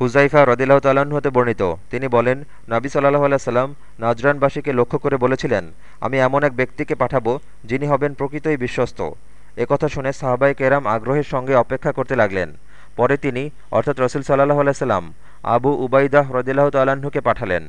হুজাইফা রদিল্লাহ তাল্লাহ্ন হতে বর্ণিত। তিনি বলেন, নাবি সাল্লাহ আলাইসাল্লাম নাজরানবাসীকে লক্ষ্য করে বলেছিলেন, আমি এমন এক ব্যক্তিকে পাঠাবো যিনি হবেন প্রকৃতই বিশ্বস্ত। একথা শুনে সাহাবাই কেরাম আগ্রহের সঙ্গে অপেক্ষা করতে লাগলেন। পরে তিনি, অর্থাৎ রসুল সাল্লাহ আলাইসাল্লাম আবু উবাইদাহ রদিল্লাহ তাল্লাহ্নকে পাঠালেন।